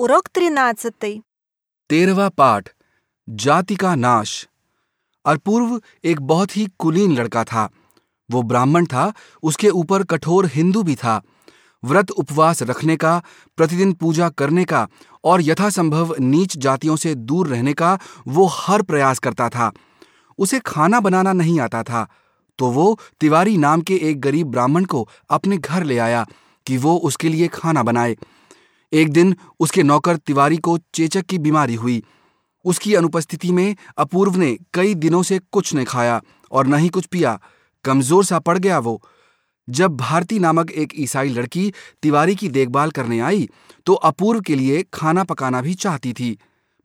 Урок 13. तेरहवा पाठ जाति का नाश अपूर्व एक बहुत ही कुलीन लड़का था वो ब्राह्मण था उसके ऊपर कठोर हिंदू भी था व्रत उपवास रखने का प्रतिदिन पूजा करने का और यथासंभव नीच जातियों से दूर रहने का वो हर प्रयास करता था उसे खाना बनाना नहीं आता था तो वो तिवारी नाम के एक गरीब ब्राह्मण को अपने घर ले आया कि वो उसके लिए खाना बनाए एक दिन उसके नौकर तिवारी को चेचक की बीमारी हुई। उसकी अनुपस्थिति में अपूर्व ने कई दिनों से कुछ नहीं खाया और न ही कुछ पिया। कमज़ोर सा पड़ गया वो। जब भारती नामक एक ईसाई लड़की तिवारी की देखभाल करने आई तो अपूर्व के लिए खाना पकाना भी चाहती थी,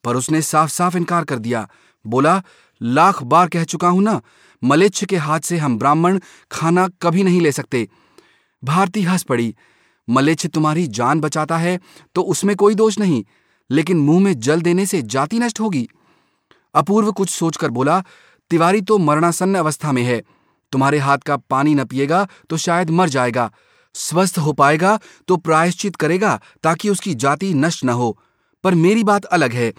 पर उसने साफ़ साफ़ इनकार कर दिया। बोला, लाख बार कह चुका हूँ ना, मलेच्छ के हाथ से हम ब्राह्मण खाना कभी नहीं ले सकते। भारती हंस पड़ी। मलेच्छ तुम्हारी जान बचाता है तो उसमें कोई दोष नहीं, लेकिन मुँह में जल देने से जाति नष्ट होगी। अपूर्व कुछ सोचकर बोला, तिवारी तो मरणासन्न अवस्था में है, तुम्हारे हाथ का पानी न पिएगा तो शायद मर जाएगा, स्वस्थ हो पाएगा तो प्रायश्चित करेगा ताकि उसकी जाति नष्ट न हो, पर मेरी बात अलग है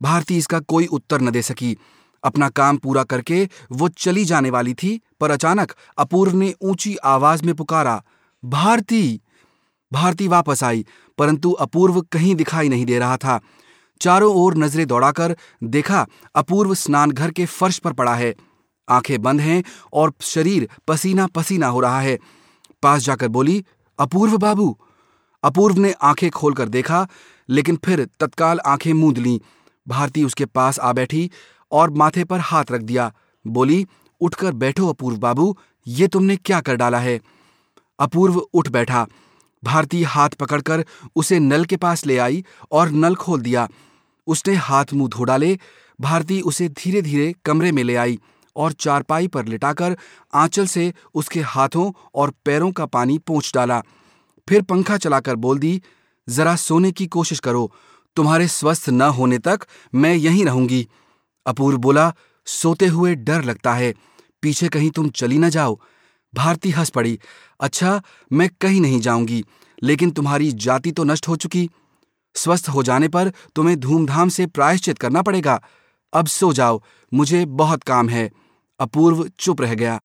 भारती इसका कोई उत्तर न दे सकी। अपना काम पूरा करके वो चली जाने वाली थी, पर अचानक अपूर्व ने ऊँची आवाज़ में पुकारा, भारती! भारती वापस आई, परंतु अपूर्व कहीं दिखाई नहीं दे रहा था। चारों ओर नज़रें दौड़ाकर देखा, अपूर्व स्नान घर के फर्श पर पड़ा है। आँखें बंद हैं और शरीर पसीना पसीना हो रहा है। पास जाकर बोली, अपूर्व बाबू। अपूर्व ने आँखें खोलकर देखा, लेकिन फिर तत्काल आँखें मूंद लीं। भारती उसके पास आ बैठी और माथे पर हाथ रख दिया। बोली, उठकर बैठो अपूर्व बाबू, ये तुमने क्या कर डाला है? अपूर्व उठ बैठा। भारती हाथ पकड़कर उसे नल के पास ले आई और नल खोल दिया। उसने हाथ मुँह धो डाले। भारती उसे धीरे धीरे कमरे में ले आई और चारपाई पर लिटाकर आंचल से उसके हाथों और पैरों का पानी पोंछ डाला। फिर पंखा चलाकर बोल दी, जरा सोने की कोशिश करो। तुम्हारे स्वस्थ न होने तक मैं यहीं रहूँगी। अपूर्व बोला, सोते हुए डर लगता है। पीछे कहीं तुम चली न जाओ। भारती हंस पड़ी अच्छा मैं कहीं नहीं जाऊँगी। लेकिन तुम्हारी जाति तो नष्ट हो चुकी। स्वस्थ हो जाने पर तुम्हें धूमधाम से प्रायश्चित करना पड़ेगा। अब सो जाओ, मुझे बहुत काम है। अपूर्व चुप रह गया।